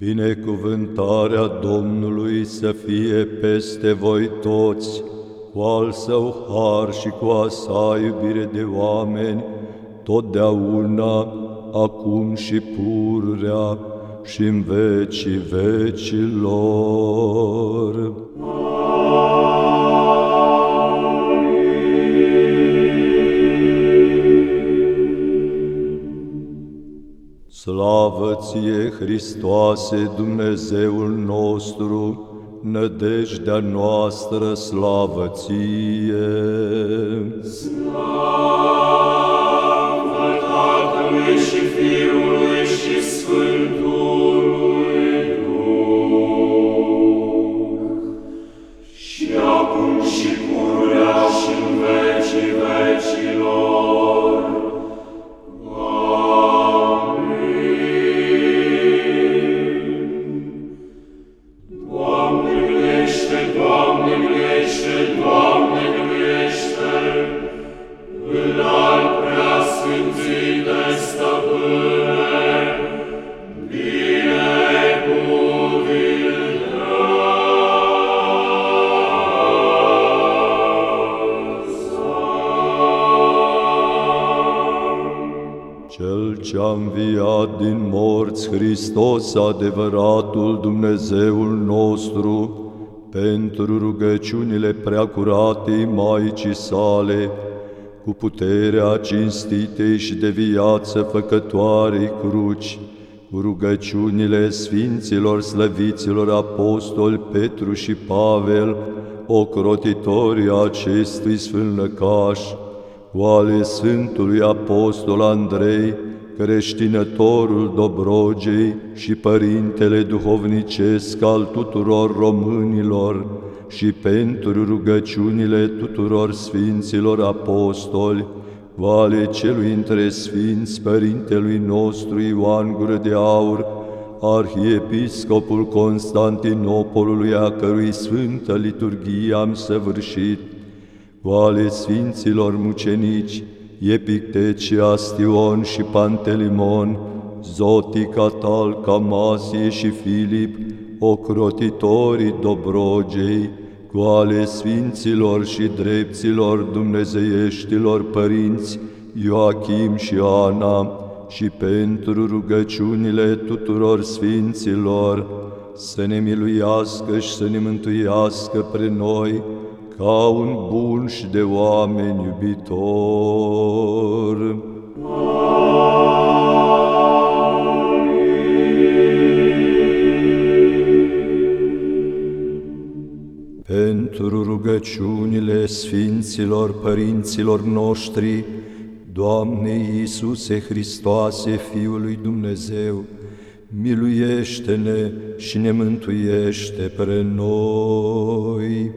Binecuvântarea Domnului să fie peste voi toți, cu al său har și cu a sa iubire de oameni, totdeauna, acum și pururea și în vecii vecilor. Slavă ție, Hristoase, Dumnezeul nostru, nădejdea noastră, slavă ție! Slavă Tatălui și Fiului preasfințite stăpâne, Cel ce-a înviat din morți, Hristos, adevăratul Dumnezeul nostru, pentru rugăciunile preacuratei Maicii sale, cu puterea cinstitei și de viață făcătoarei cruci, cu rugăciunile Sfinților slăviților apostoli Petru și Pavel, ocrotitorii acestui sfânt lăcaș, cu ale Sfântului Apostol Andrei, creștinătorul Dobrogei și Părintele Duhovnicesc al tuturor românilor și pentru rugăciunile tuturor Sfinților Apostoli, cu ale celui între Sfinți Părintelui nostru Ioan Gură de Aur, Arhiepiscopul Constantinopolului, a cărui sfântă liturghie am săvârșit, cu ale Sfinților mucenici, Epicteci, Astion și Pantelimon, Zotic, Atal, Camasie și Filip, ocrotitorii Dobrogei, cu ale Sfinților și drepților dumnezeieștilor părinți Ioachim și Ana, și pentru rugăciunile tuturor Sfinților, să ne miluiască și să ne mântuiască pre noi, ca un bun și de oameni iubitor. Pentru rugăciunile Sfinților Părinților noștri, Doamne Iisuse Hristoase, Fiul lui Dumnezeu, miluiește-ne și ne mântuiește pre noi.